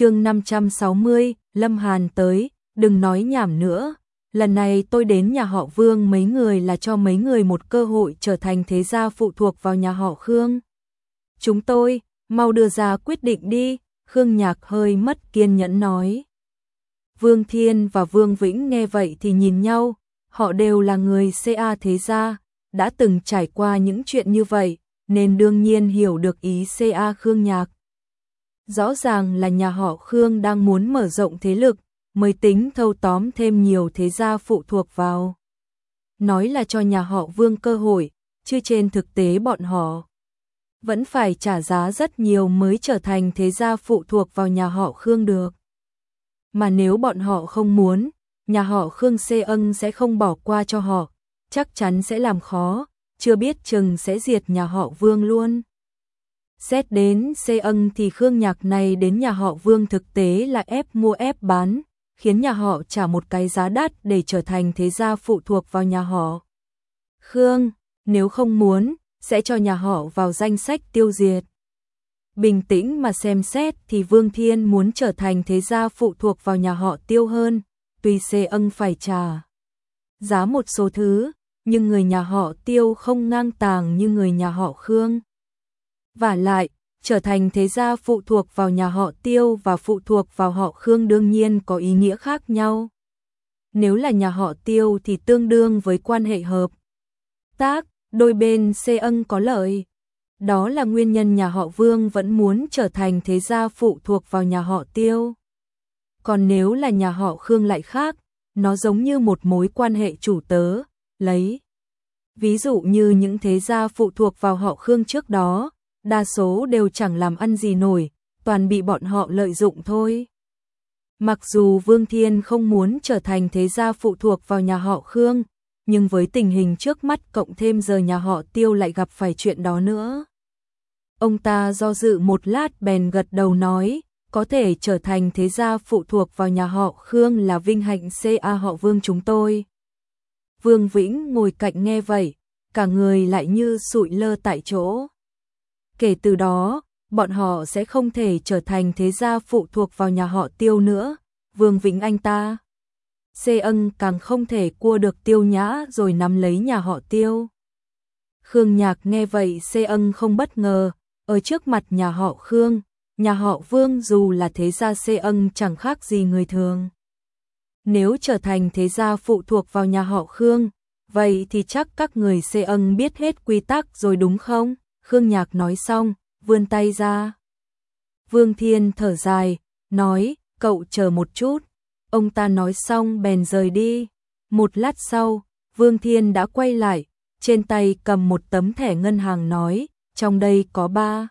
chương 560, Lâm Hàn tới, đừng nói nhảm nữa. Lần này tôi đến nhà họ Vương mấy người là cho mấy người một cơ hội trở thành thế gia phụ thuộc vào nhà họ Khương. Chúng tôi, mau đưa ra quyết định đi, Khương Nhạc hơi mất kiên nhẫn nói. Vương Thiên và Vương Vĩnh nghe vậy thì nhìn nhau, họ đều là người CA thế gia, đã từng trải qua những chuyện như vậy, nên đương nhiên hiểu được ý CA Khương Nhạc. Rõ ràng là nhà họ Khương đang muốn mở rộng thế lực, mới tính thâu tóm thêm nhiều thế gia phụ thuộc vào. Nói là cho nhà họ Vương cơ hội, chứ trên thực tế bọn họ vẫn phải trả giá rất nhiều mới trở thành thế gia phụ thuộc vào nhà họ Khương được. Mà nếu bọn họ không muốn, nhà họ Khương Xê Ân sẽ không bỏ qua cho họ, chắc chắn sẽ làm khó, chưa biết chừng sẽ diệt nhà họ Vương luôn. Xét đến Xê Ân thì Khương Nhạc này đến nhà họ Vương thực tế là ép mua ép bán, khiến nhà họ trả một cái giá đắt để trở thành thế gia phụ thuộc vào nhà họ. Khương, nếu không muốn, sẽ cho nhà họ vào danh sách tiêu diệt. Bình tĩnh mà xem xét thì Vương Thiên muốn trở thành thế gia phụ thuộc vào nhà họ tiêu hơn, tuy xê ân phải trả. Giá một số thứ, nhưng người nhà họ tiêu không ngang tàng như người nhà họ Khương. Và lại, trở thành thế gia phụ thuộc vào nhà họ tiêu và phụ thuộc vào họ Khương đương nhiên có ý nghĩa khác nhau. Nếu là nhà họ tiêu thì tương đương với quan hệ hợp. Tác, đôi bên xê ân có lợi. Đó là nguyên nhân nhà họ Vương vẫn muốn trở thành thế gia phụ thuộc vào nhà họ Tiêu. Còn nếu là nhà họ Khương lại khác, nó giống như một mối quan hệ chủ tớ, lấy. Ví dụ như những thế gia phụ thuộc vào họ Khương trước đó, đa số đều chẳng làm ăn gì nổi, toàn bị bọn họ lợi dụng thôi. Mặc dù Vương Thiên không muốn trở thành thế gia phụ thuộc vào nhà họ Khương, nhưng với tình hình trước mắt cộng thêm giờ nhà họ Tiêu lại gặp phải chuyện đó nữa. Ông ta do dự một lát bèn gật đầu nói, có thể trở thành thế gia phụ thuộc vào nhà họ Khương là vinh hạnh CA họ Vương chúng tôi. Vương Vĩnh ngồi cạnh nghe vậy, cả người lại như sụi lơ tại chỗ. Kể từ đó, bọn họ sẽ không thể trở thành thế gia phụ thuộc vào nhà họ Tiêu nữa. Vương Vĩnh anh ta. Xê ân càng không thể cua được Tiêu Nhã rồi nắm lấy nhà họ Tiêu. Khương Nhạc nghe vậy Xê ân không bất ngờ, ở trước mặt nhà họ Khương, nhà họ Vương dù là thế gia xê ân chẳng khác gì người thường. Nếu trở thành thế gia phụ thuộc vào nhà họ Khương, vậy thì chắc các người xê ân biết hết quy tắc rồi đúng không? Khương Nhạc nói xong, vươn tay ra. Vương Thiên thở dài, nói, cậu chờ một chút. Ông ta nói xong bèn rời đi. Một lát sau, Vương Thiên đã quay lại, trên tay cầm một tấm thẻ ngân hàng nói, trong đây có 3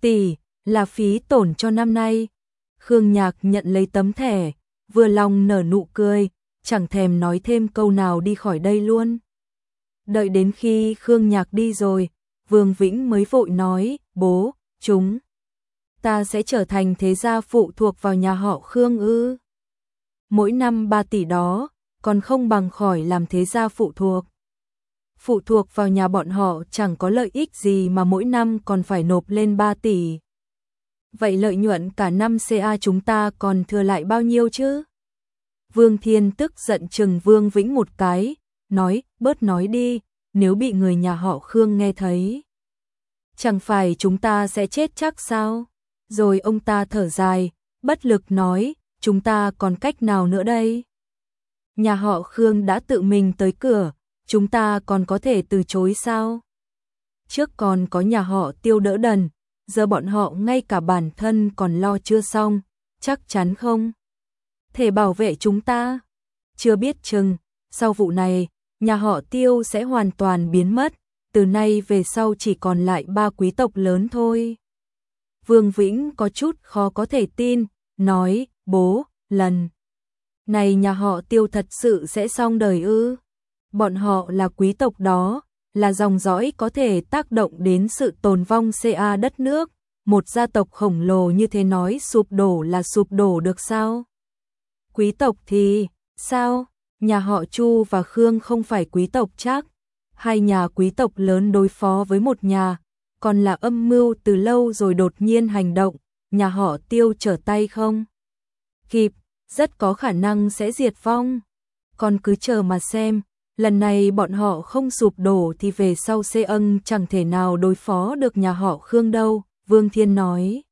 tỷ, là phí tổn cho năm nay. Khương Nhạc nhận lấy tấm thẻ, vừa lòng nở nụ cười, chẳng thèm nói thêm câu nào đi khỏi đây luôn. Đợi đến khi Khương Nhạc đi rồi, Vương Vĩnh mới vội nói, bố, chúng, ta sẽ trở thành thế gia phụ thuộc vào nhà họ Khương ư. Mỗi năm 3 tỷ đó, còn không bằng khỏi làm thế gia phụ thuộc phụ thuộc vào nhà bọn họ chẳng có lợi ích gì mà mỗi năm còn phải nộp lên 3 tỷ. Vậy lợi nhuận cả năm CA chúng ta còn thừa lại bao nhiêu chứ? Vương Thiên tức giận chừng Vương Vĩnh một cái, nói, bớt nói đi, nếu bị người nhà họ Khương nghe thấy. Chẳng phải chúng ta sẽ chết chắc sao? Rồi ông ta thở dài, bất lực nói, chúng ta còn cách nào nữa đây? Nhà họ Khương đã tự mình tới cửa, chúng ta còn có thể từ chối sao? Trước còn có nhà họ tiêu đỡ đần, giờ bọn họ ngay cả bản thân còn lo chưa xong, chắc chắn không? Thể bảo vệ chúng ta? Chưa biết chừng, sau vụ này, nhà họ tiêu sẽ hoàn toàn biến mất, từ nay về sau chỉ còn lại ba quý tộc lớn thôi. Vương Vĩnh có chút khó có thể tin, nói, bố, lần này nhà họ tiêu thật sự sẽ xong đời ư bọn họ là quý tộc đó, là dòng dõi có thể tác động đến sự tồn vong CA đất nước. Một gia tộc khổng lồ như thế nói sụp đổ là sụp đổ được sao? Quý tộc thì, sao? Nhà họ Chu và Khương không phải quý tộc chắc. Hai nhà quý tộc lớn đối phó với một nhà, còn là âm mưu từ lâu rồi đột nhiên hành động, nhà họ tiêu trở tay không? Kịp, rất có khả năng sẽ diệt vong. Còn cứ chờ mà xem, lần này bọn họ không sụp đổ thì về sau xê ân chẳng thể nào đối phó được nhà họ Khương đâu, Vương Thiên nói.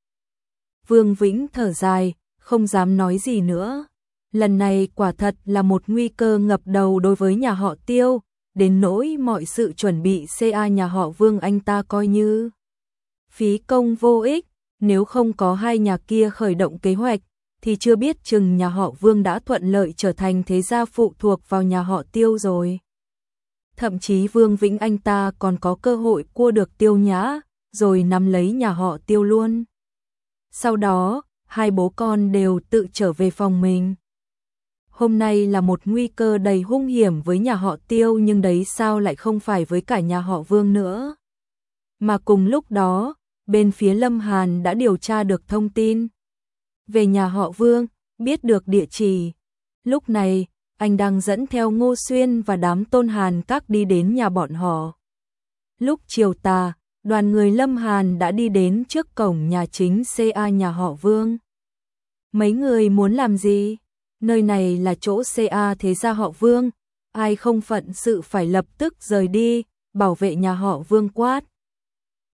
Vương Vĩnh thở dài, không dám nói gì nữa. Lần này quả thật là một nguy cơ ngập đầu đối với nhà họ Tiêu, đến nỗi mọi sự chuẩn bị CA nhà họ Vương anh ta coi như phí công vô ích, nếu không có hai nhà kia khởi động kế hoạch, thì chưa biết chừng nhà họ Vương đã thuận lợi trở thành thế gia phụ thuộc vào nhà họ Tiêu rồi. Thậm chí Vương Vĩnh anh ta còn có cơ hội cua được Tiêu Nhã, rồi nắm lấy nhà họ Tiêu luôn. Sau đó, hai bố con đều tự trở về phòng mình. Hôm nay là một nguy cơ đầy hung hiểm với nhà họ Tiêu nhưng đấy sao lại không phải với cả nhà họ Vương nữa. Mà cùng lúc đó, bên phía Lâm Hàn đã điều tra được thông tin về nhà họ Vương, biết được địa chỉ. Lúc này, anh đang dẫn theo Ngô Xuyên và đám tôn hàn các đi đến nhà bọn họ. Lúc chiều tà, đoàn người Lâm Hàn đã đi đến trước cổng nhà chính CA nhà họ Vương. Mấy người muốn làm gì? Nơi này là chỗ CA thế gia họ Vương, ai không phận sự phải lập tức rời đi, bảo vệ nhà họ Vương quát.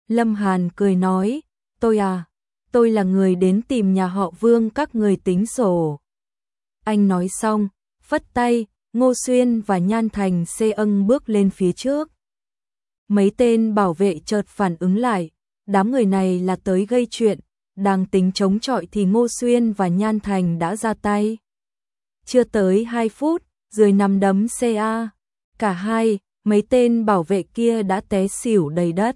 Lâm Hàn cười nói, tôi à, tôi là người đến tìm nhà họ Vương các người tính sổ. Anh nói xong, phất tay, Ngô Xuyên và Nhan Thành xê ân bước lên phía trước. Mấy tên bảo vệ chợt phản ứng lại, đám người này là tới gây chuyện, đang tính chống chọi thì Ngô Xuyên và Nhan Thành đã ra tay. Chưa tới 2 phút, dưới nằm đấm CA, cả hai, mấy tên bảo vệ kia đã té xỉu đầy đất.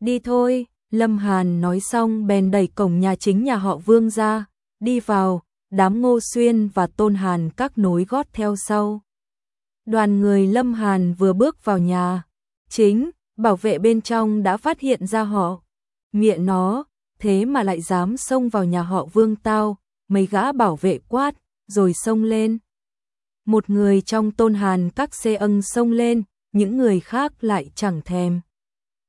Đi thôi, Lâm Hàn nói xong bèn đẩy cổng nhà chính nhà họ Vương ra, đi vào, đám Ngô Xuyên và Tôn Hàn các nối gót theo sau. Đoàn người Lâm Hàn vừa bước vào nhà, chính, bảo vệ bên trong đã phát hiện ra họ. Miệng nó, thế mà lại dám xông vào nhà họ Vương tao, mấy gã bảo vệ quát, rồi xông lên. Một người trong Tôn Hàn các xê ân xông lên, những người khác lại chẳng thèm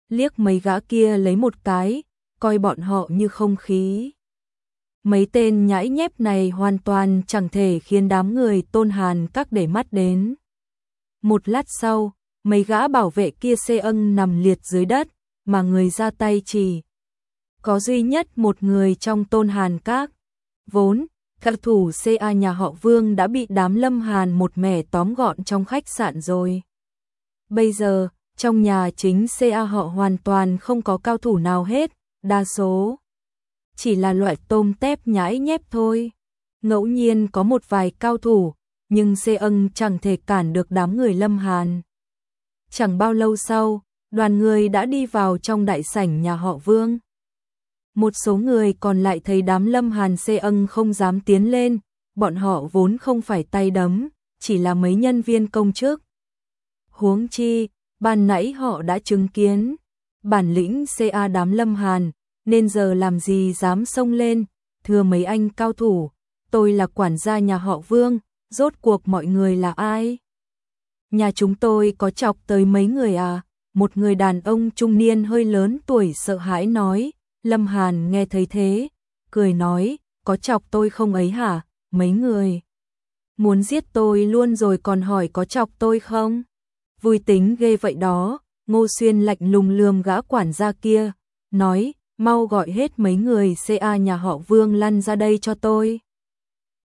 liếc mấy gã kia lấy một cái, coi bọn họ như không khí. Mấy tên nhãi nhép này hoàn toàn chẳng thể khiến đám người tôn hàn các để mắt đến. Một lát sau, mấy gã bảo vệ kia xê ân nằm liệt dưới đất, mà người ra tay chỉ. Có duy nhất một người trong tôn hàn các. Vốn, các thủ CA nhà họ Vương đã bị đám lâm hàn một mẻ tóm gọn trong khách sạn rồi. Bây giờ, trong nhà chính CA họ hoàn toàn không có cao thủ nào hết, đa số chỉ là loại tôm tép nhãi nhép thôi. Ngẫu nhiên có một vài cao thủ, nhưng Xê ân chẳng thể cản được đám người lâm hàn. Chẳng bao lâu sau, đoàn người đã đi vào trong đại sảnh nhà họ Vương. Một số người còn lại thấy đám lâm hàn Xê ân không dám tiến lên, bọn họ vốn không phải tay đấm, chỉ là mấy nhân viên công chức. Huống chi, ban nãy họ đã chứng kiến, bản lĩnh CA đám lâm hàn, nên giờ làm gì dám xông lên, thưa mấy anh cao thủ, tôi là quản gia nhà họ Vương, rốt cuộc mọi người là ai? Nhà chúng tôi có chọc tới mấy người à? Một người đàn ông trung niên hơi lớn tuổi sợ hãi nói, Lâm Hàn nghe thấy thế, cười nói, có chọc tôi không ấy hả? Mấy người muốn giết tôi luôn rồi còn hỏi có chọc tôi không? vui tính ghê vậy đó, Ngô Xuyên lạnh lùng lườm gã quản gia kia, nói, mau gọi hết mấy người CA nhà họ Vương lăn ra đây cho tôi.